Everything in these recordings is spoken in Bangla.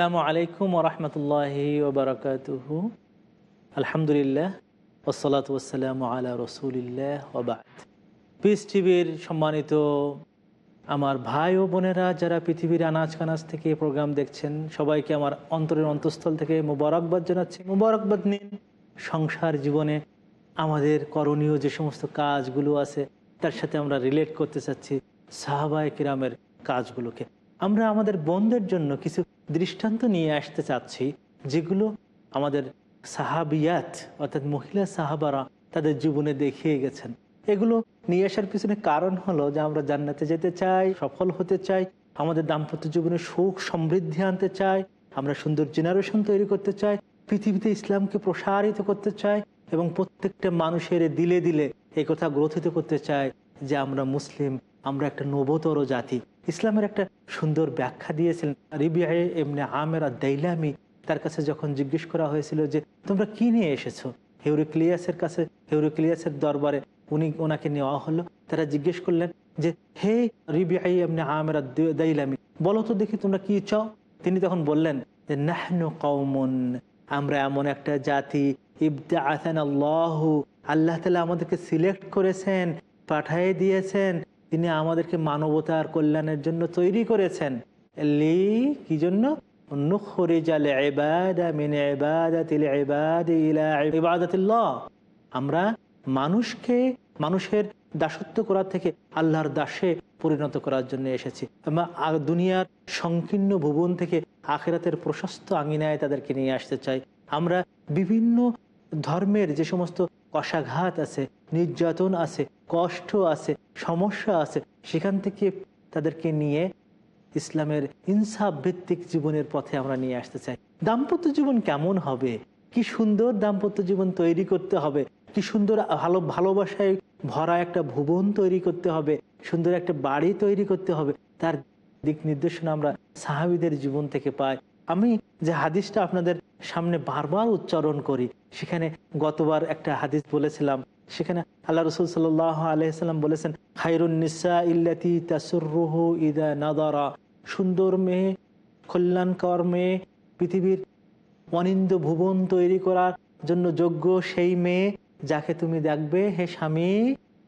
আসসালামু আলাইকুম ওরহমতুল্লাহি আলহামদুলিল্লাহ ওসলাত ওসালাম আলা রসুলিল্লাহ ওবাদ পিস টিভির সম্মানিত আমার ভাই ও বোনেরা যারা পৃথিবীর আনাজ কানাজ থেকে প্রোগ্রাম দেখছেন, সবাইকে আমার অন্তরের অন্তঃস্থল থেকে মুবারকবাদ জানাচ্ছি। মুবারকবাদ নিন, সংসার জীবনে আমাদের করণীয় যে সমস্ত কাজগুলো আছে, তার সাথে আমরা রিলেট করতে চাচ্ছি সাহাবায় কিরামের কাজগুলোকে। আমরা আমাদের বন্ধের জন্য কিছু দৃষ্টান্ত নিয়ে আসতে চাচ্ছি, যেগুলো আমাদের সাহাবিয়াত, অর্থাৎ মহিলা সাহাবারা তাদের জীবনে দেখিয়ে গেছেন। এগুলো নিয়ে আসার পিছনে কারণ হলো যে আমরা জান্নাতে যেতে চাই, সফল হতে চাই, আমাদের দাম্পত্য জীবনে সুখ সমৃদ্ধি আনতে চাই, আমরা সুন্দর জেনারেশন তৈরি করতে চাই, পৃথিবীতে ইসলামকে প্রসারিত করতে চাই এবং প্রত্যেকটা মানুষের দিলে দিলে এই কথা গ্রথিত করতে চাই যে আমরা মুসলিম, আমরা একটা নবতর জাতি। ইসলামের একটা সুন্দর ব্যাখ্যা দিয়েছিলেন। রিবিআ এমনি আমেরা দাইলামি তার কাছে যখন জিজ্ঞেস করা হয়েছিল যে, তোমরা কি নিয়ে এসেছ? হেউরিক্লিয়াসের কাছে, হেউরিক্লিয়াসের দরবারে উনি ওনাকে নেওয়া হলো। তারা জিজ্ঞেস করলেন যে, হে রিবিআই এমনি আমেরা দাইলামি, বলো তো দেখি তোমরা কি চাও? তিনি তখন বললেন যে, নাহনু কৌমন আমরা এমন একটা জাতি ইবদা আসান আল্লাহ আল্লাহ তালা আমাদেরকে সিলেক্ট করেছেন পাঠাই দিয়েছেন তিনি আমাদেরকে মানবতার কল্যাণের জন্য তৈরি করেছেন। লি, কি জন্য? আমরা মানুষকে, মানুষের দাসত্ব করার থেকে আল্লাহর দাসে পরিণত করার জন্য এসেছি। দুনিয়ার সংকীর্ণ ভুবন থেকে আখেরাতের প্রশস্ত আঙিনায় তাদেরকে নিয়ে আসতে চাই। আমরা বিভিন্ন ধর্মের যে সমস্ত কষাঘাত আছে, নির্যাতন আছে কষ্ট আছে, সমস্যা আছে, সেখান থেকে তাদেরকে নিয়ে ইসলামের ইনসাফ ভিত্তিক জীবনের পথে আমরা নিয়ে আসতে চাই। দাম্পত্য জীবন কেমন হবে? কি সুন্দর দাম্পত্য জীবন তৈরি করতে হবে? কি সুন্দর ভালো, ভালোবাসায় ভরা একটা ভুবন তৈরি করতে হবে? সুন্দর একটা বাড়ি তৈরি করতে হবে? তার দিক নির্দেশনা আমরা সাহাবিদের জীবন থেকে পাই। আমি যে হাদিসটা আপনাদের সামনে বারবার উচ্চারণ করি, সেখানে গতবার একটা হাদিস বলেছিলাম সেখানে আল্লাহ রসুল সাল আলহাম বলেছেন খাইরুন্নিসা সুন্দর মেয়ে, কল্যাণকর মেয়ে, পৃথিবীর অনিন্দ ভুবন তৈরি করার জন্য যোগ্য সেই মেয়ে যাকে তুমি দেখবে, হে স্বামী,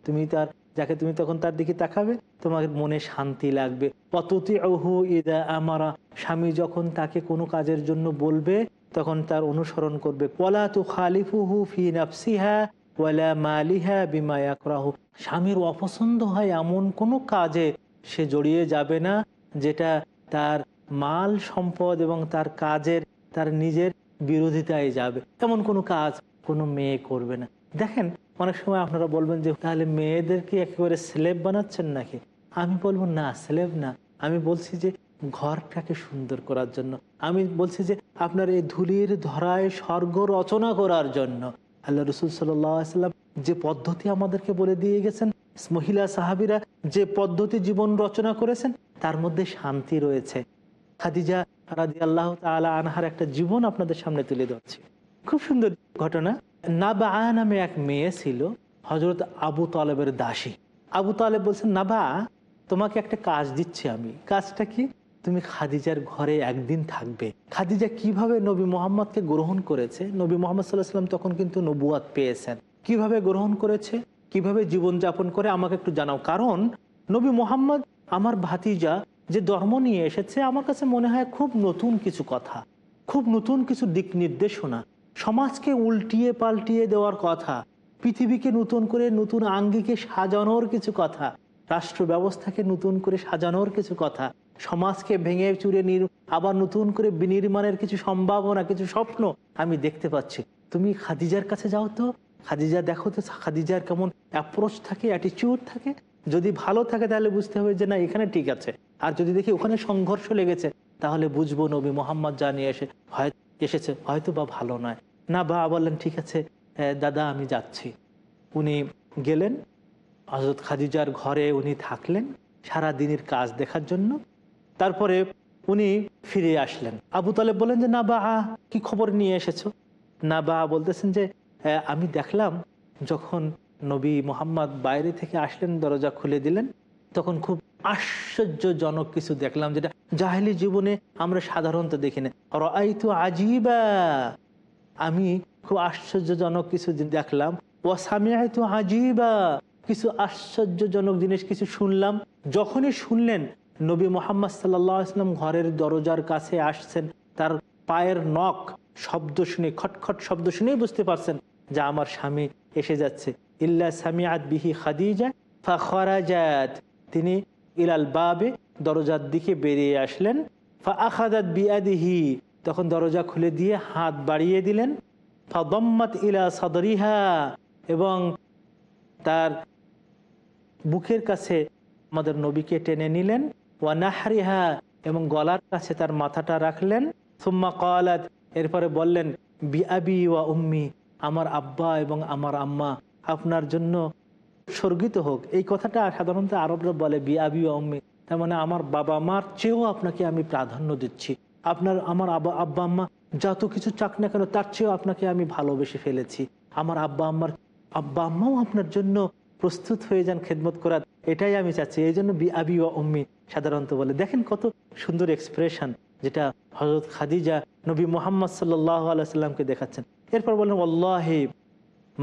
তুমি তার, যাকে তুমি তখন তার দিকে তাকাবে, তোমার মনে শান্তি লাগবে। পততি অহু ইদা আমারা। স্বামী যখন তাকে কোনো কাজের জন্য বলবে, তখন তার অনুসরণ করবে। পলা তু খালিফুহু ফি নাফসিহা। স্বামীর অপছন্দ হয় এমন কোনো কাজে সে জড়িয়ে যাবে না, যেটা তার মাল সম্পদ এবং তার কাজের, তার নিজের বিরোধিতায় যাবে। এমন কোনো কাজ কোনো মেয়ে করবে না। দেখেন, অনেক সময় আপনারা বলবেন যে, তাহলে মেয়েদেরকে একেবারে স্লেব বানাচ্ছেন নাকি? আমি বলব, না স্লেব না। আমি বলছি যে, ঘরটাকে সুন্দর করার জন্য। আমি বলছি যে, আপনার এই ধুলির ধরায় স্বর্গ রচনা করার জন্য। আল্লাহ রসুল সাল্লাম যে পদ্ধতি আমাদেরকে বলে দিয়ে গেছেন, মহিলা সাহাবিরা যে পদ্ধতি জীবন রচনা করেছেন, তার মধ্যে শান্তি রয়েছে। খাদিজা রাজি আল্লাহ আনহার একটা জীবন আপনাদের সামনে তুলে ধরছি। খুব সুন্দর ঘটনা। নাবা নামে এক মেয়ে ছিল হজরত আবু তালেবের দাসী। আবু তালেব বলছেন নাবা তোমাকে একটা কাজ দিচ্ছি আমি। কাজটা কি? তুমি খাদিজার ঘরে একদিন থাকবে। খাদিজা কীভাবে নবী মোহাম্মদকে গ্রহণ করেছে? নবী মোহাম্মদ সাল্লাহ সাল্লাম তখন কিন্তু নবুয়াদ পেয়েছেন। কীভাবে গ্রহণ করেছে? কীভাবে জীবন যাপন করে? আমাকে একটু জানাও। কারণ নবী মোহাম্মদ, আমার ভাতিজা যে ধর্ম নিয়ে এসেছে, আমার কাছে মনে হয় খুব নতুন কিছু কথা, খুব নতুন কিছু দিক নির্দেশনা। সমাজকে উল্টিয়ে পাল্টিয়ে দেওয়ার কথা, পৃথিবীকে নতুন করে নতুন আঙ্গিকে সাজানোর কিছু কথা রাষ্ট্র ব্যবস্থাকে নতুন করে সাজানোর কিছু কথা সমাজকে ভেঙে চুরে নির আবার নতুন করে বিনির্মাণের কিছু সম্ভাবনা, কিছু স্বপ্ন আমি দেখতে পাচ্ছি। তুমি খাদিজার কাছে যাও তো। খাদিজা, দেখো তো খাদিজার কেমন অ্যাপ্রোচ থাকে অ্যাটিচিউড থাকে। যদি ভালো থাকে তাহলে বুঝতে হবে যে না, এখানে ঠিক আছে। আর যদি দেখি ওখানে সংঘর্ষ লেগেছে, তাহলে বুঝব নবী মোহাম্মদ জানিয়ে এসে হয় এসেছে, হয়তো বা ভালো নয়। না, বা বললেন, ঠিক আছে দাদা, আমি যাচ্ছি। উনি গেলেন। হজরত খাদিজার ঘরে উনি থাকলেন সারা দিনের কাজ দেখার জন্য। তারপরে উনি ফিরে আসলেন। আবু তালেব বলেন যে না বা কি খবর নিয়ে এসেছ? না বা বলতেছেন যে "হ্যাঁ, আমি দেখলাম যখন নবী মোহাম্মদ বাইরে থেকে আসলেন দরজা খুলে দিলেন তখন খুব আশ্চর্যজনক কিছু দেখলাম যেটা জাহেলি জীবনে আমরা সাধারণত দেখি না। তো আজিবা আমি খুব আশ্চর্যজনক কিছু দেখলাম। ও সামিয়াই তো আজিবা কিছু আশ্চর্যজনক জিনিস কিছু শুনলাম। যখনই শুনলেন নবী মোহাম্মদ সাল্লাম ঘরের দরজার কাছে আসছেন। তার পায়ের নখ শব্দ শুনে, খটখট শব্দ শুনেই বুঝতে পারছেন যে আমার স্বামী এসে যাচ্ছে। ইল্লা সামিয়াত বিহি খাদিজা ফাখরাজাত। তিনি ইলাল বাবে দরজার দিকে বেরিয়ে আসলেন। ফা আখাদাত বিয়াদিহি তখন দরজা খুলে দিয়ে হাত বাড়িয়ে দিলেন। ফা ফাদম্মাত ইলা সদরিহা। এবং তার বুকের কাছে আমাদের নবীকে টেনে নিলেন। ওয়া নাহরিহা, এবং গলার কাছে তার মাথাটা রাখলেন। সুম্মা কালাত, এরপরে বললেন বিআবি ওয়া উম্মি, আমার আব্বা এবং আমার আম্মা, আপনার জন্য স্বর্গিত হোক। এই কথাটা সাধারণত আরবরা বলে বিআবি ওয়া উম্মি, তার মানে আমার বাবা মার চেয়েও আপনাকে আমি প্রাধান্য দিচ্ছি। আপনার, আমার আব্বা আব্বা আম্মা যত কিছু চাক না কেন, তার চেয়েও আপনাকে আমি ভালোবেসে ফেলেছি। আমার আব্বা আম্মার, আব্বা আম্মাও আপনার জন্য প্রস্তুত হয়ে যান খেদমত করার এটাই আমি চাচ্ছি। এই জন্য বি আবি ও অম্মি সাধারণত বলে। দেখেন কত সুন্দর এক্সপ্রেশন যেটা হজরত খাদিজা নবী মোহাম্মদ সাল্লাহ আলাইসাল্লামকে দেখাচ্ছেন। এরপর বললেন আল্লাহে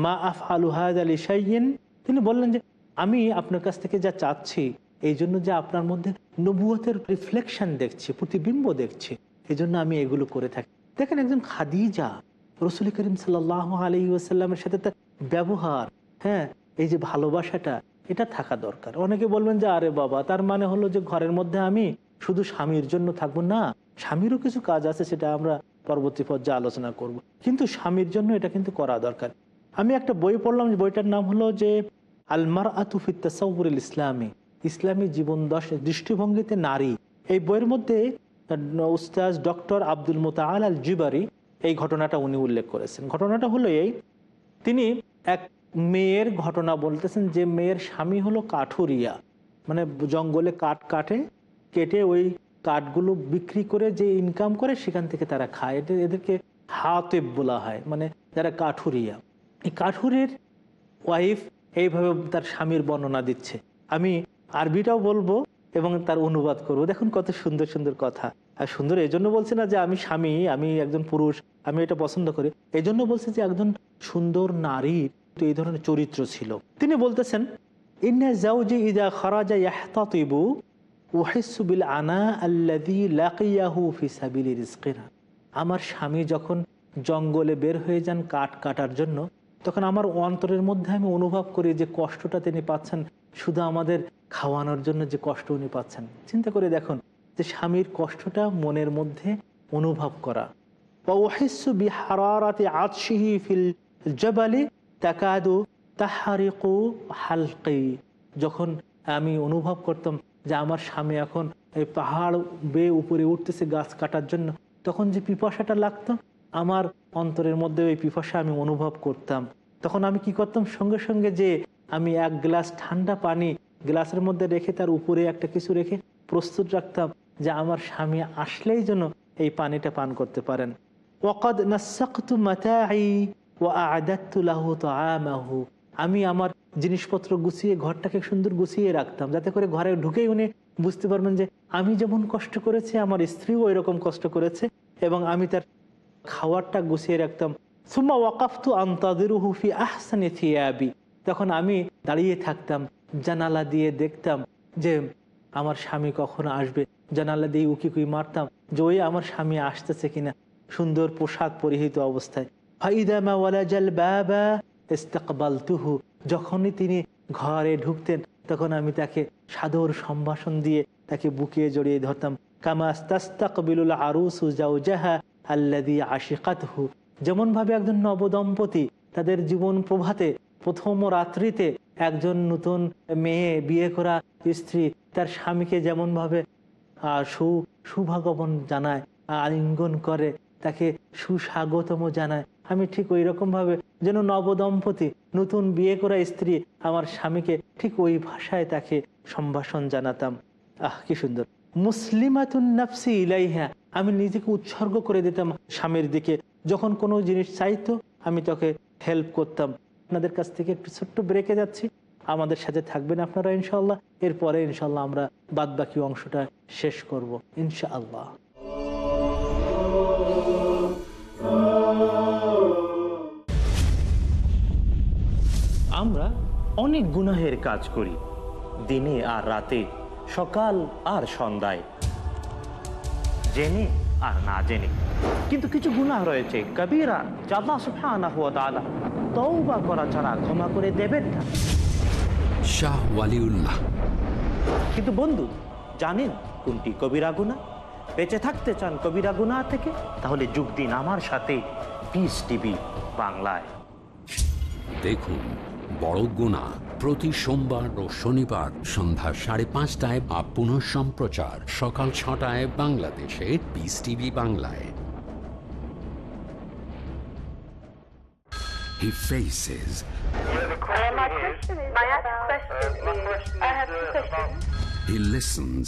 মা আফ আলুহাদ আলী সাইয়েন তিনি বললেন যে, আমি আপনার কাছ থেকে যা চাচ্ছি, এই জন্য যে আপনার মধ্যে নবুয়তের রিফ্লেকশন দেখছি, প্রতিবিম্ব দেখছি, এই জন্য আমি এগুলো করে থাকি। দেখেন একজন খাদিজা, রসুল করিম সাল্লাহ আলী ওয়াসাল্লামের সাথে তার ব্যবহার হ্যাঁ এই যে ভালোবাসাটা, এটা থাকা দরকার। অনেকে বলবেন যে, আরে বাবা, তার মানে হলো যে ঘরের মধ্যে আমি শুধু স্বামীর জন্য থাকব। না, স্বামীরও কিছু কাজ আছে, সেটা আমরা পরবর্তী পর্যায়ে আলোচনা করব। কিন্তু স্বামীর জন্য এটা কিন্তু করা দরকার। আমি একটা বই পড়লাম বইটার নাম হলো যে আলমার আতুফি তাসাউরুল ইসলামী। ইসলামী জীবন দশ, দৃষ্টিভঙ্গিতে নারী। এই বইয়ের মধ্যে উস্তাজ ডক্টর আব্দুল মোতাল আল জিবারি এই ঘটনাটা উনি উল্লেখ করেছেন। ঘটনাটা হলো এই, তিনি এক মেয়ের ঘটনা বলতেছেন যে মেয়ের স্বামী হলো কাঠুরিয়া। মানে জঙ্গলে কাঠ কাটে, কেটে ওই কাঠগুলো বিক্রি করে যে ইনকাম করে সেখান থেকে তারা খায়। এটা এদেরকে হাতেব বলা হয় মানে যারা কাঠুরিয়া। এই কাঠুরের ওয়াইফ এইভাবে তার স্বামীর বর্ণনা দিচ্ছে। আমি আরবিটাও বলব এবং তার অনুবাদ করব। দেখুন কত সুন্দর সুন্দর কথা। আর সুন্দর এই জন্য বলছে না যে আমি স্বামী, আমি একজন পুরুষ, আমি এটা পছন্দ করি। এই জন্য বলছে যে একজন সুন্দর নারীর এই ধরনের চরিত্র ছিল। তিনি বলতেছেন আমার স্বামী যখন জঙ্গলে বের হয়ে যান কাঠ কাটার জন্য, তখন আমার অন্তরের মধ্যে আমি অনুভব করি যে কষ্টটা তিনি পাচ্ছেন, শুধু আমাদের খাওয়ানোর জন্য যে কষ্ট উনি পাচ্ছেন। চিন্তা করে দেখুন যে স্বামীর কষ্টটা মনের মধ্যে অনুভব করা। ওয়াহিসু বিহারাতি আতশিহি ফিল জবালি তাকাদু তাহারিকু হালকি, যখন আমি অনুভব করতাম যে আমার স্বামী এখন এই পাহাড় বেয়ে উপরে উঠতেছে গাছ কাটার জন্য, তখন যে পিপাসাটা লাগতো, আমার অন্তরের মধ্যে ওই পিপাসা আমি অনুভব করতাম। তখন আমি কি করতাম, সঙ্গে সঙ্গে যে আমি এক গ্লাস ঠান্ডা পানি গ্লাসের মধ্যে রেখে তার উপরে একটা কিছু রেখে প্রস্তুত রাখতাম যে আমার স্বামী আসলেই যেন এই পানিটা পান করতে পারেন। ওকদ নাসাকতু মাতাই ও আমি আমার জিনিসপত্র গুছিয়ে, ঘরটাকে সুন্দর গুছিয়ে রাখতাম। যাতে করে ঘরে ঢুকেই উনি বুঝতে পারবেন যে আমি যেমন কষ্ট করেছি, আমার স্ত্রীও এরকম কষ্ট করেছে এবং আমি তার খাওয়ারটা গুছিয়ে রাখতাম। সুম্মা ওয়াকাফতু আন্তাদির হুফি আহসানি থিয়াবি। তখন আমি দাঁড়িয়ে থাকতাম, জানালা দিয়ে দেখতাম যে আমার স্বামী কখন আসবে। জানালা দিয়ে উকি কুই মারতাম যে, ওই আমার স্বামী আসতেছে কিনা? সুন্দর পোশাক পরিহিত অবস্থায়। যখনই তিনি ঘরে ঢুকতেন, তখন আমি তাকে সাদর সম্ভাষণ দিয়ে তাকে বুকে জড়িয়ে ধরতাম। কামাস্তাস্তাকবিলুল আরুসু জাউজাহা আল্লাদি আশিকাতহু। যেমন ভাবে একজন নবদম্পতি তাদের জীবন প্রভাতে প্রথম রাত্রিতে একজন নতুন মেয়ে বিয়ে করা স্ত্রী তার স্বামীকে যেমনভাবে সু, সুভাগমন জানায় আলিঙ্গন করে, তাকে সুস্বাগতম জানায়। আমি ঠিক ওই রকম ভাবে যেন নবদম্পতি নতুন বিয়ে করা স্ত্রী আমার স্বামীকে ঠিক ওই ভাষায় তাকে সম্ভাষণ জানাতাম। আহ, কি সুন্দর। মুসলিমাতুন ইলাইহা, আমি নিজেকে উৎসর্গ করে দিতাম স্বামীর দিকে। যখন কোনো জিনিস চাইতো, আমি তাকে হেল্প করতাম। আপনাদের কাছ থেকে একটু ছোট্ট ব্রেকে যাচ্ছি। আমাদের সাথে থাকবেন আপনারা ইনশাল্লাহ এরপরে ইনশাল্লাহ আমরা বাদ বাকি অংশটা শেষ করব, ইনশাআল্লাহ। আমরা অনেক গুনাহের কাজ করি দিনে আর রাতে সকাল আর সন্ধ্যায় জেনে আর না জেনে। কিন্তু কিছু গুনাহ রয়েছে কবিরা জাল্লা সুবহানাহু ওয়া তাআলা তওবা করা ছাড়া ক্ষমা করে দেবেন না। শাহ ওয়ালিউল্লাহ। কিন্তু বন্ধু জানেন কোনটি কবিরা গুণা বেঁচে থাকতে চান কবিরা গুণা থেকে তাহলে যোগ দিন আমার সাথে। পিস টিভি বাংলায়। দেখুন বড় গুণা প্রতি সোমবার ও শনিবার সন্ধ্যা সাড়ে পাঁচটায় বা পুনঃ সম্প্রচার সকাল ছটায় বাংলাদেশে পিস টিভি বাংলায়। He faces, Uh, my question is my question is I have two questions. he listens,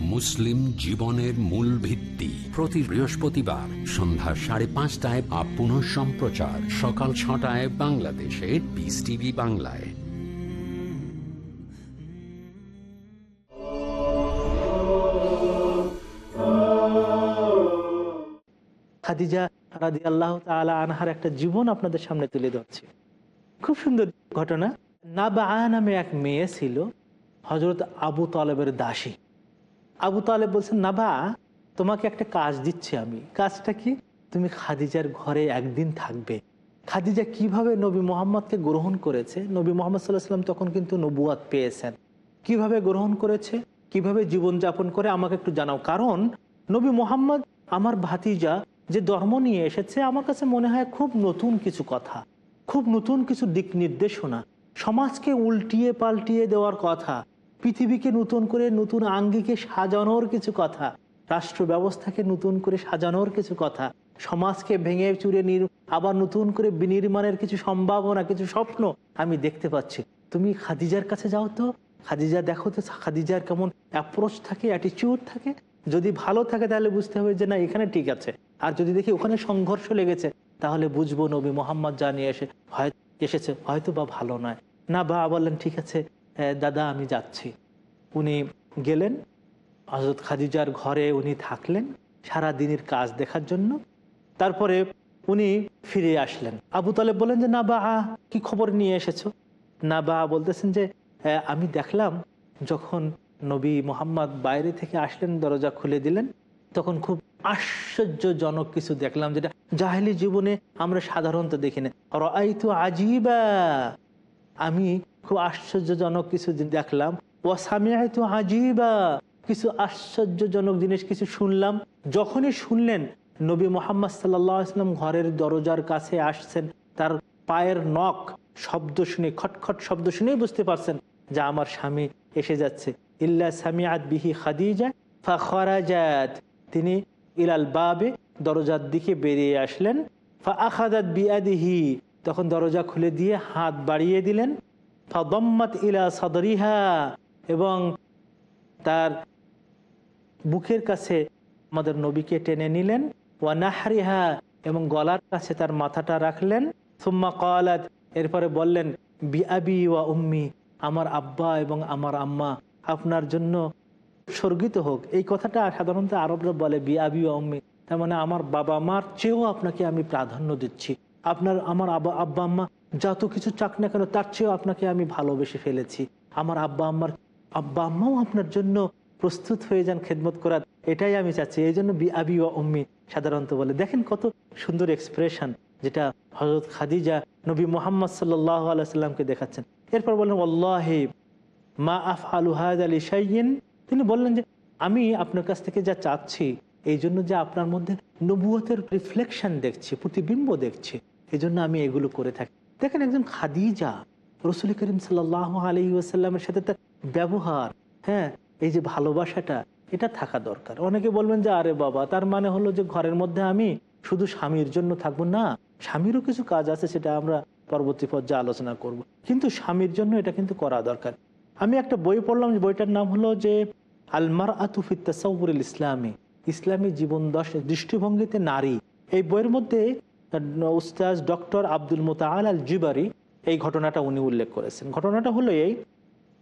মুসলিম জীবনের মূল ভিত্তি। প্রতি বৃহস্পতিবার সন্ধ্যা সাড়ে পাঁচটায় বা পুনঃ সম্প্রচার। সকাল ছটায় বাংলাদেশে পিস টিভি বাংলায়। খাদিজা রাদি আল্লাহ তালা আনহার একটা জীবন আপনাদের সামনে তুলে ধরছি। খুব সুন্দর ঘটনা। নাবা নামে এক মেয়ে ছিল হজরত আবু তালেবের দাসী। আবু তালেব বলছেন নাবা তোমাকে একটা কাজ দিচ্ছি আমি। কাজটা কি? তুমি খাদিজার ঘরে একদিন থাকবে। খাদিজা কীভাবে নবী মোহাম্মদকে গ্রহণ করেছে? নবী মোহাম্মদ সাল্লাহ সাল্লাম তখন কিন্তু নবুয়াত পেয়েছেন। কীভাবে গ্রহণ করেছে? কীভাবে জীবনযাপন করে? আমাকে একটু জানাও। কারণ নবী মোহাম্মদ, আমার ভাতিজা যে ধর্ম নিয়ে এসেছে, আমার কাছে মনে হয় খুব নতুন কিছু কথা। খুব নতুন কিছু দিক নির্দেশনা। সমাজকে উল্টিয়ে পাল্টিয়ে দেওয়ার কথা। পৃথিবীকে নতুন করে নতুন আঙ্গিকে সাজানোর কিছু কথা, রাষ্ট্র ব্যবস্থাকে নতুন করে সাজানোর কিছু কথা, সমাজকে ভেঙে চুরে নির, আবার নতুন করে বিনির্মাণের কিছু সম্ভাবনা, কিছু স্বপ্ন আমি দেখতে পাচ্ছি। তুমি খাদিজার কাছে যাও তো। খাদিজা দেখো তো, খাদিজার কেমন অ্যাপ্রোচ থাকে অ্যাটিচিউড থাকে। যদি ভালো থাকে তাহলে বুঝতে হবে যে না, এখানে ঠিক আছে। আর যদি দেখি ওখানে সংঘর্ষ লেগেছে, তাহলে বুঝব নবী মোহাম্মদ জানিয়ে এসে হয় এসেছে হয়তো বা ভালো নয়। না বা বললেন, ঠিক আছে দাদা আমি যাচ্ছি। উনি গেলেন। হজরত খাদিজার ঘরে উনি থাকলেন সারা দিনের কাজ দেখার জন্য। তারপরে উনি ফিরে আসলেন। আবু তালেব বলেন যে না বা কি খবর নিয়ে এসেছ? না বা বলতেছেন যে "আহ, আমি দেখলাম যখন নবী মোহাম্মদ বাইরে থেকে আসলেন দরজা খুলে দিলেন তখন খুব আশ্চর্যজনক কিছু দেখলাম যেটা জাহেলি জীবনে আমরা সাধারণত দেখি না। আজিবা আমি খুব আশ্চর্যজনক কিছু দেখলাম। ও তো আজিবা, কিছু আশ্চর্যজনক জিনিস কিছু শুনলাম। যখনই শুনলেন, নবী মোহাম্মদ সাল্লাম ঘরের দরজার কাছে আসছেন, তার পায়ের নখ শব্দ শুনে, খটখট শব্দ শুনেই বুঝতে পারছেন যা আমার স্বামী এসে যাচ্ছে। ইল্লা সামিয়াত বিহি খাদিজা ফাখরাজাত। তিনি ইলাল বাবে দরজার দিকে বেরিয়ে আসলেন। ফা আখাদাত বিয়াদিহি তখন দরজা খুলে দিয়ে হাত বাড়িয়ে দিলেন। ফাদম্মাত ইলা সদরিহা এবং তার বুকের কাছে আমাদের নবীকে টেনে নিলেন। ওয়া নাহরিহা এবং গলার কাছে তার মাথাটা রাখলেন। সুম্মা কলাত এরপরে বললেন, বি আবি ওয়া উম্মি, আমার আব্বা এবং আমার আম্মা, আপনার জন্য স্বর্গিত হোক। এই কথাটা সাধারণত আরবরা বলে, বি আবি ওয়া উম্মি, তার মানে আমার বাবা মার চেয়েও আপনাকে আমি প্রাধান্য দিচ্ছি। আপনার, আমার আব্বা আব্বা আম্মা যত কিছু চাক না কেন, তার চেয়েও আপনাকে আমি ভালোবেসে ফেলেছি। আমার আব্বা আম্মার আব্বা আম্মাও আপনার জন্য প্রস্তুত হয়ে যান খেদমত করার। এটাই আমি চাচ্ছি। এই জন্য আবি ও উম্মি সাধারণত বলে। দেখেন কত সুন্দর এক্সপ্রেশন যেটা হজরত খাদিজা নবী মোহাম্মদ সাল্লাহ আলাইসাল্লামকে দেখাচ্ছেন। এরপর বললেন আল্লাহে মা আফ আলু হায়দ আলী শাইন তিনি বললেন যে, আমি আপনার কাছ থেকে যা চাচ্ছি, এই জন্য যে আপনার মধ্যে নবুয়তের রিফ্লেকশন দেখছি, প্রতিবিম্ব দেখছি, এই জন্য আমি এগুলো করে থাকি। দেখেন একজন খাদিজা, রসুল করিম সাল্লাহ আলী ওয়াসাল্লামের সাথে তার ব্যবহার হ্যাঁ এই যে ভালোবাসাটা, এটা থাকা দরকার। অনেকে বলবেন যে, আরে বাবা, তার মানে হলো যে ঘরের মধ্যে আমি শুধু স্বামীর জন্য থাকব? না, স্বামীরও কিছু কাজ আছে সেটা আমরা পরবর্তী পর্যায়ে আলোচনা করব। কিন্তু স্বামীর জন্য এটা কিন্তু করা দরকার। আমি একটা বই পড়লাম, যে বইটার নাম হলো যে আলমার আতুফিত তাসাউরুল ইসলামী ইসলামী জীবন দশ দৃষ্টিভঙ্গিতে নারী। এই বইয়ের মধ্যে উস্তাজ ডক্টর আব্দুল মোতাল আল জিবারি এই ঘটনাটা উনি উল্লেখ করেছেন। ঘটনাটা হলো এই,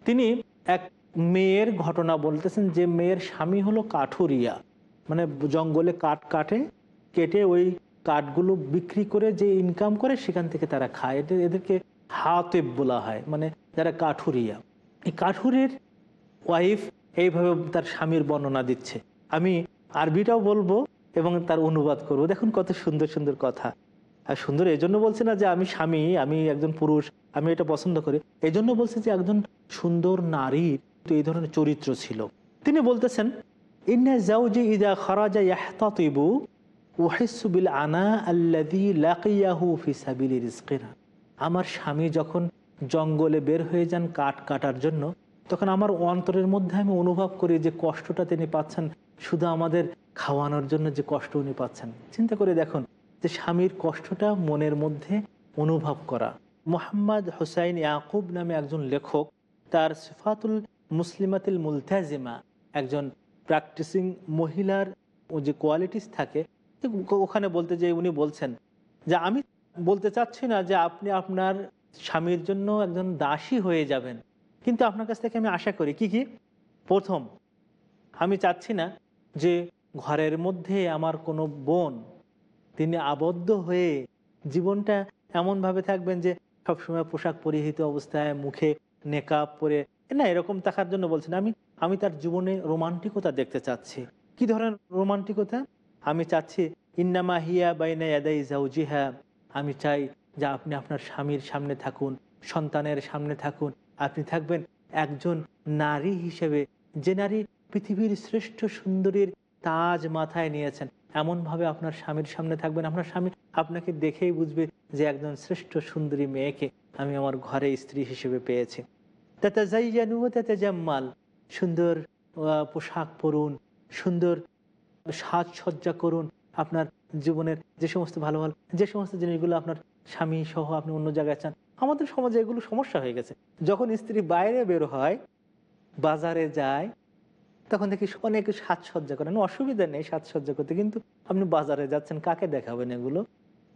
তিনি এক মেয়ের ঘটনা বলতেছেন যে মেয়ের স্বামী হলো কাঠুরিয়া। মানে জঙ্গলে কাঠ কাটে, কেটে ওই কাঠগুলো বিক্রি করে যে ইনকাম করে সেখান থেকে তারা খায়। এদের, এদেরকে হাতেব বলা হয় মানে যারা কাঠুরিয়া। এই কাঠুরের ওয়াইফ এইভাবে তার স্বামীর বর্ণনা দিচ্ছে। আমি আরবিটাও বলব এবং তার অনুবাদ করব। দেখুন কত সুন্দর সুন্দর কথা। আর সুন্দর, এই জন্য বলছে না যে আমি স্বামী, আমি একজন পুরুষ, আমি এটা পছন্দ করি। এই জন্য বলছে যে একজন সুন্দর নারীর তো এই ধরনের চরিত্র ছিল। তিনি বলতেছেন, ইন্না আনা আল্লাযী লাকিয়াহু আমার স্বামী যখন জঙ্গলে বের হয়ে যান কাঠ কাটার জন্য, তখন আমার অন্তরের মধ্যে আমি অনুভব করি যে কষ্টটা তিনি পাচ্ছেন। শুধু আমাদের খাওয়ানোর জন্য যে কষ্ট উনি পাচ্ছেন। চিন্তা করে দেখুন যে স্বামীর কষ্টটা মনের মধ্যে অনুভব করা। মোহাম্মদ হোসাইন ইয়াকুব নামে একজন লেখক, তার সিফাতুল মুসলিমাতিল মুলতাজিমা, একজন প্র্যাকটিসিং মহিলার যে কোয়ালিটিস থাকে ওখানে বলতে যে উনি বলছেন যে, আমি বলতে চাচ্ছি না যে আপনি আপনার স্বামীর জন্য একজন দাসী হয়ে যাবেন। কিন্তু আপনার কাছ থেকে আমি আশা করি। কি কি? প্রথম, আমি চাচ্ছি না যে ঘরের মধ্যে আমার কোনো বোন, তিনি আবদ্ধ হয়ে জীবনটা এমনভাবে থাকবেন যে সবসময় পোশাক পরিহিত অবস্থায় মুখে নেকাপ পরে, না, এরকম থাকার জন্য বলছেন, আমি আমি তার জীবনে রোমান্টিকতা দেখতে চাচ্ছি। কি ধরনের রোমান্টিকতা? আমি চাচ্ছি, ইন্নামা হিয়া বাইনা ইয়াদাই জাউজিহা আমি চাই যে আপনি আপনার স্বামীর সামনে থাকুন, সন্তানের সামনে থাকুন। আপনি থাকবেন একজন নারী হিসেবে, যে নারী পৃথিবীর শ্রেষ্ঠ সুন্দরীর তাজ মাথায় নিয়েছেন। এমনভাবে আপনার স্বামীর সামনে থাকবেন। আপনার স্বামী আপনাকে দেখেই বুঝবে যে একজন শ্রেষ্ঠ সুন্দরী মেয়েকে আমি আমার ঘরে স্ত্রী হিসেবে পেয়েছি। তাতে জাইজানু তাতে জাম্মাল সুন্দর পোশাক পরুন, সুন্দর সাজসজ্জা করুন। আপনার জীবনের যে সমস্ত ভালো ভালো যে সমস্ত জিনিসগুলো আপনার স্বামী সহ আপনি অন্য জায়গায় চান, আমাদের সমাজে এগুলো সমস্যা হয়ে গেছে। যখন স্ত্রী বাইরে বের হয়, বাজারে যায় তখন দেখি অনেকে সাজসজ্জা করেন। অসুবিধা নেই সাজসজ্জা করতে, কিন্তু আপনি বাজারে যাচ্ছেন, কাকে দেখাবেন এগুলো?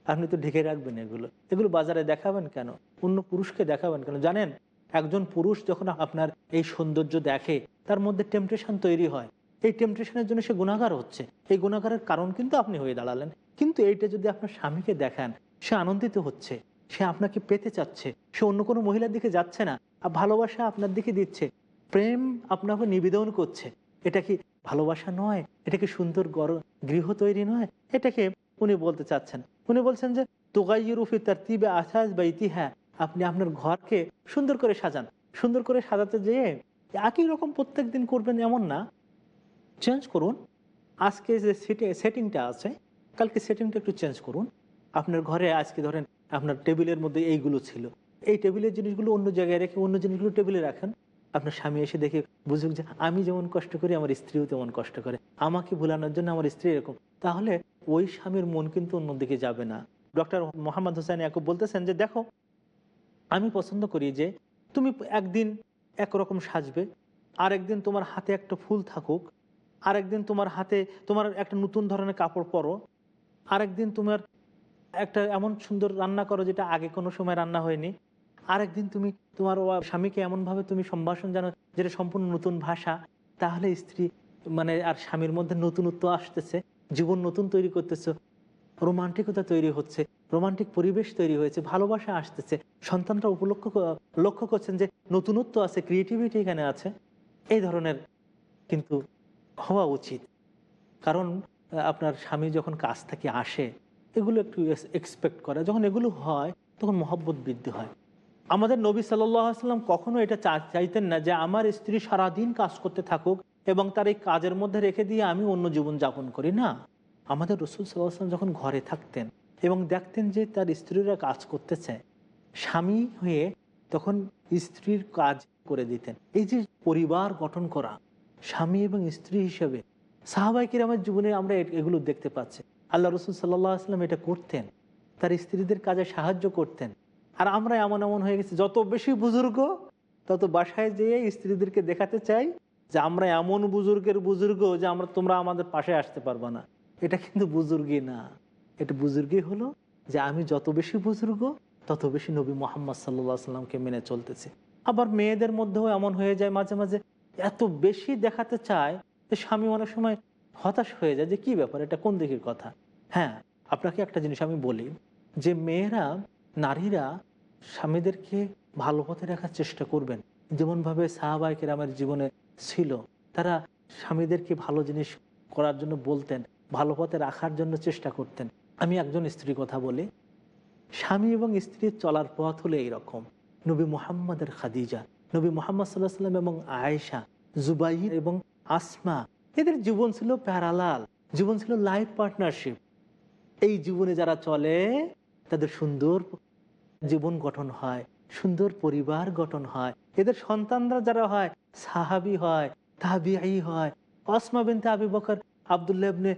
আপনি তো ঢেকে রাখবেন এগুলো। এগুলো বাজারে দেখাবেন কেন? অন্য পুরুষকে দেখাবেন কেন? জানেন, একজন পুরুষ যখন আপনার এই সৌন্দর্য দেখে, তার মধ্যে টেম্পটেশন তৈরি হয়। এই টেম্পটেশনের জন্য সে গুণাগার হচ্ছে। এই গুণাগারের কারণ কিন্তু আপনি হয়ে দাঁড়ালেন। কিন্তু এইটা যদি আপনার স্বামীকে দেখান, সে আনন্দিত হচ্ছে। সে আপনাকে পেতে চাচ্ছে। সে অন্য কোনো মহিলার দিকে যাচ্ছে না। আর ভালোবাসা আপনার দিকে দিচ্ছে। প্রেম আপনাকে নিবেদন করছে। এটা কি ভালোবাসা নয়? এটা কি সুন্দর গৃহ তৈরি নয়? এটাকে উনি বলতে চাচ্ছেন। উনি বলছেন যে তোগাইরুফি তার তিবে আসাজ বা ইতিহা আপনি আপনার ঘরকে সুন্দর করে সাজান। সুন্দর করে সাজাতে যেয়ে একই রকম প্রত্যেক দিন করবেন এমন না। চেঞ্জ করুন। আজকে যে সেটিংটা আছে, কালকে সেটিংটা একটু চেঞ্জ করুন। আপনার ঘরে আজকে ধরেন আপনার টেবিলের মধ্যে এইগুলো ছিল। এই টেবিলের জিনিসগুলো অন্য জায়গায় রেখে অন্য জিনিসগুলো টেবিলে রাখেন। আপনার স্বামী এসে দেখে বুঝুক যে আমি যেমন কষ্ট করি, আমার স্ত্রীও তেমন কষ্ট করে। আমাকে ভুলানোর জন্য আমার স্ত্রী এরকম। তাহলে ওই স্বামীর মন কিন্তু অন্যদিকে যাবে না। ডক্টর মোহাম্মদ হোসেন ইয়াকুব বলতেছেন যে, দেখো, আমি পছন্দ করি যে তুমি একদিন একরকম সাজবে, আরেকদিন তোমার হাতে একটা ফুল থাকুক, আরেকদিন তোমার হাতে তোমার একটা নতুন ধরনের কাপড় পরো, আরেকদিন তোমার একটা এমন সুন্দর রান্না করো যেটা আগে কোনো সময় রান্না হয়নি আরেকদিন তুমি তোমার স্বামীকে এমনভাবে তুমি সম্ভাষণ জানো যেটা সম্পূর্ণ নতুন ভাষা, তাহলে স্ত্রী মানে আর স্বামীর মধ্যে নতুনত্ব আসতেছে, জীবন নতুন তৈরি করতেছে, রোমান্টিকতা তৈরি হচ্ছে, রোমান্টিক পরিবেশ তৈরি হয়েছে, ভালোবাসা আসতেছে, সন্তানরা উপলক্ষ লক্ষ্য করছেন যে নতুনত্ব আছে ক্রিয়েটিভিটি এখানে আছে। এই ধরনের কিন্তু হওয়া উচিত। কারণ আপনার স্বামী যখন কাজ থেকে আসে, এগুলো একটু এক্সপেক্ট করে। যখন এগুলো হয়, তখন মহব্বত বৃদ্ধি হয়। আমাদের নবী সাল্লাম কখনো এটা চাইতেন না যে আমার স্ত্রী সারাদিন কাজ করতে থাকুক এবং তার এই কাজের মধ্যে রেখে দিয়ে আমি অন্য জীবন যাপন করি। না, আমাদের রসুল সাল্লাম যখন ঘরে থাকতেন এবং দেখতেন যে তার স্ত্রীরা কাজ করতেছে, স্বামী হয়ে তখন স্ত্রীর কাজ করে দিতেন। এই যে পরিবার গঠন করা, স্বামী এবং স্ত্রী হিসেবে সাহাবাইকের আমার জীবনে আমরা এগুলো দেখতে পাচ্ছি। আল্লাহ রসুল সাল্লাহ আসলাম এটা করতেন, তার স্ত্রীদের কাজে সাহায্য করতেন। আর আমরা এমন এমন হয়ে গেছি, যত বেশি বুজুর্গ, তত বাসায় যেয়ে স্ত্রীদেরকে দেখাতে চাই যে আমরা এমন বুজুর্গের বুজুর্গ যে আমরা, তোমরা আমাদের পাশে আসতে পারবে না। এটা কিন্তু বুজুর্গি না। এটা বুজুর্গি হলো যে আমি যত বেশি বুজুর্গ, তত বেশি নবী মোহাম্মদ সাল্লাহ সাল্লামকে মেনে চলতেছি। আবার মেয়েদের মধ্যেও এমন হয়ে যায় মাঝে মাঝে, এত বেশি দেখাতে চায় যে স্বামী অনেক সময় হতাশ হয়ে যায় যে কি ব্যাপার, এটা কোন দিকের কথা? হ্যাঁ আপনাকে একটা জিনিস আমি বলি, যে মেয়েরা নারীরা স্বামীদেরকে ভালো পথে রাখার চেষ্টা করবেন। যেমনভাবে সাহাবাহিকের আমার জীবনে ছিল, তারা স্বামীদেরকে ভালো জিনিস করার জন্য বলতেন, ভালো পথে রাখার জন্য চেষ্টা করতেন। আমি একজন স্ত্রী কথা বলি। স্বামী এবং স্ত্রীর চলার পথ হলো এইরকম। নবী মোহাম্মদের খাদিজা, নবী মোহাম্মদ সাল্লাহ সাল্লাম এবং আয়েশা, জুবাইর এবং আসমা, এদের জীবন ছিল প্যারালাল, জীবন ছিল লাইফ পার্টনারশিপ। এই জীবনে যারা চলে, তাদের সুন্দর জীবন গঠন হয়, সুন্দর পরিবার গঠন হয়, এদের সন্তানরা যারা হয়, সাহাবি হয়, তাবিআই হয়। অসমা বিনতে আবি বকর আবদুল্লাহ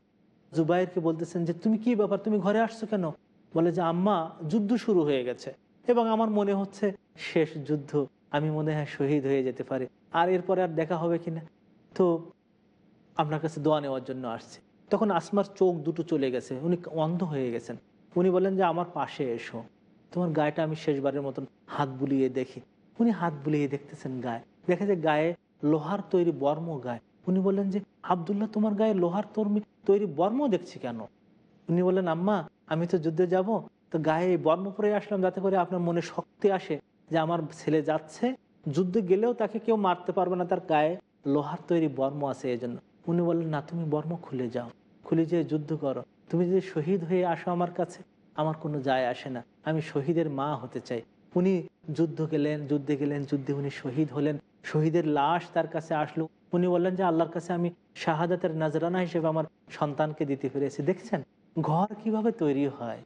জুবাইরকে বলতেছেন যে, তুমি কি ব্যাপার? তুমি ঘরে আসছো কেন? বলে যে, আম্মা, যুদ্ধ শুরু হয়ে গেছে এবং আমার মনে হচ্ছে শেষ যুদ্ধ। আমি মনে হয় শহীদ হয়ে যেতে পারি। আর এরপরে আর দেখা হবে কিনা? তো আপনার কাছে দোয়া নেওয়ার জন্য আসছে। তখন আসমার চোখ দুটো চলে গেছে। উনি অন্ধ হয়ে গেছেন। উনি বলেন যে, আমার পাশে এসো। তোমার গায়েটা আমি শেষবারের মতন হাত বুলিয়ে দেখি। উনি হাত বুলিয়ে দেখতেছেন গায়ে। দেখে যে গায়ে লোহার তৈরি বর্ম গায়ে। উনি বললেন যে, আবদুল্লাহ, তোমার গায়ে লোহার তর্মি, তৈরি বর্ম দেখছি কেন? উনি বললেন, আম্মা, আমি তো যুদ্ধে যাব, তো গায়ে বর্ম পরে আসলাম, যাতে করে আপনার মনে শক্তি আসে যে আমার ছেলে যাচ্ছে। যুদ্ধে গেলেও তাকে কেউ মারতে পারবে না, তার গায়ে লোহার তৈরি বর্ম আছে এই জন্য উনি বললেন, না, তুমি বর্ম খুলে যাও। খুলে যেয়ে যুদ্ধ করো। তুমি যদি শহীদ হয়ে আসো আমার কাছে আমার কোনো যায় আসে না। আমি শহীদের মা হতে চাই। উনি যুদ্ধ গেলেন, যুদ্ধে গেলেন, যুদ্ধে উনি শহীদ হলেন। শহীদের লাশ তার কাছে আসলো। উনি বললেন যে, আল্লাহর কাছে আমি শাহাদাতের নাজরানা হিসেবে আমার সন্তানকে দিতে পেরেছি। দেখছেন? ঘর কীভাবে তৈরি হয়?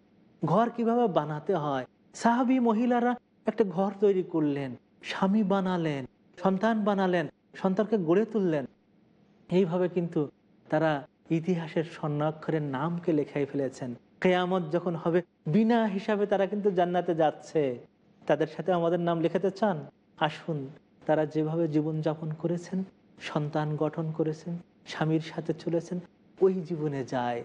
ঘর কীভাবে বানাতে হয়? সাহাবি মহিলারা একটা ঘর তৈরি করলেন, স্বামী বানালেন, সন্তান বানালেন, সন্তানকে গড়ে তুললেন। এইভাবে কিন্তু তারা ইতিহাসের স্বর্ণাক্ষরের নামকে লেখাই ফেলেছেন। কেয়ামত যখন হবে, বিনা হিসাবে তারা কিন্তু জান্নাতে যাচ্ছে। তাদের সাথে আমাদের নাম লেখাতে চান? আসুন, তারা যেভাবে জীবনযাপন করেছেন, সন্তান গঠন করেছেন, স্বামীর সাথে চলেছেন, ওই জীবনে যায়।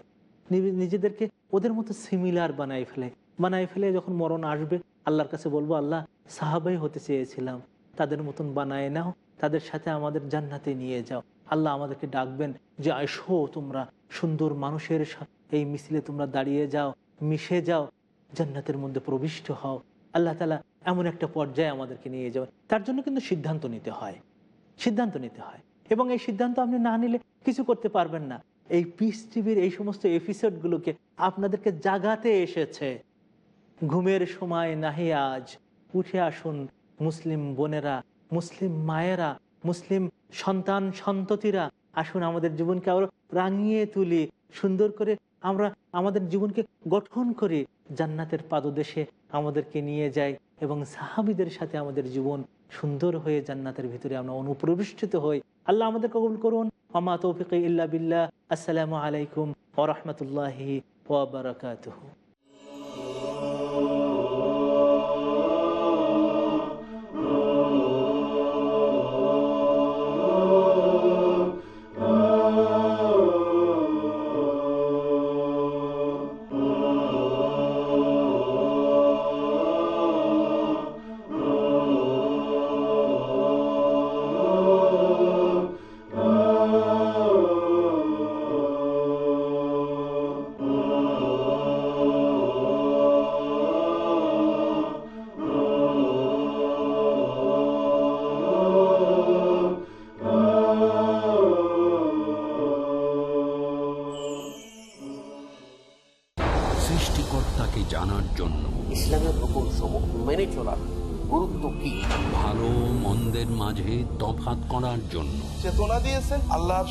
নিজেদেরকে ওদের মতো সিমিলার বানাই ফেলে। বানাই ফেলে যখন মরণ আসবে, আল্লাহর কাছে বলব, আল্লাহ, সাহাবাই হতে চেয়েছিলাম। তাদের মতন বানায় নাও, তাদের সাথে আমাদের জান্নাতে নিয়ে যাও। আল্লাহ আমাদেরকে ডাকবেন যে আইসো তোমরা সুন্দর মানুষের এই মিছিলে তোমরা দাঁড়িয়ে যাও, মিশে যাও, জান্নাতের মধ্যে প্রবিষ্ট হও। আল্লাহ তালা এমন একটা পর্যায়ে আমাদেরকে নিয়ে যাবেন। তার জন্য কিন্তু সিদ্ধান্ত নিতে হয়। সিদ্ধান্ত নিতে হয়। এবং এই সিদ্ধান্ত আপনি না নিলে কিছু করতে পারবেন না। এই পিস টিভির এই সমস্ত এপিসোডগুলোকে আপনাদেরকে জাগাতে এসেছে। ঘুমের সময় নাহি আজ। উঠে আসুন মুসলিম বোনেরা, মুসলিম মায়েরা, মুসলিম সন্তান সন্ততিরা। আসুন আমাদের জীবনকে আরও রাঙিয়ে তুলি, সুন্দর করে আমরা আমাদের জীবনকে গঠন করি জান্নাতের পাদদেশে আমাদেরকে নিয়ে যায় এবং সাহাবিদের সাথে আমাদের জীবন সুন্দর হয়ে জান্নাতের ভিতরে আমরা অনুপ্রবিষ্টিত হই। আল্লাহ আমাদের কবুল করুন। আমা তৌফিক ইল্লা বিল্লাহ। আসসালামু আলাইকুম ওরহমতুল্লাহি ওবরাকাতুহ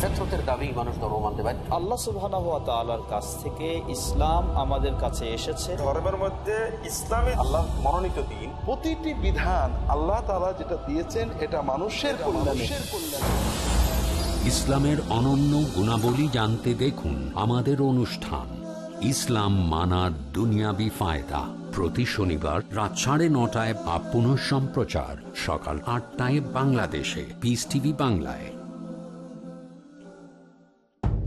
ফেতরতের দাবি মানুষ ধর্ম মানতে বাধ্য আল্লাহ সুবহানাহু ওয়া তাআলার কাছ থেকে ইসলাম আমাদের কাছে এসেছে। ধর্মের মধ্যে ইসলামে আল্লাহ মনোনীত দিন। প্রতিটি বিধান আল্লাহ তাআলা যেটা দিয়েছেন এটা মানুষের কল্যাণে। ইসলামের অনন্য গুণাবলী জানতে দেখুন আমাদের অনুষ্ঠান ইসলাম মানার দুনিয়াবি ফায়দা। প্রতি শনিবার রাত সাড়ে নটায় বা পুনঃ সম্প্রচার সকাল আটটায় বাংলাদেশে। পিস টিভি বাংলায়।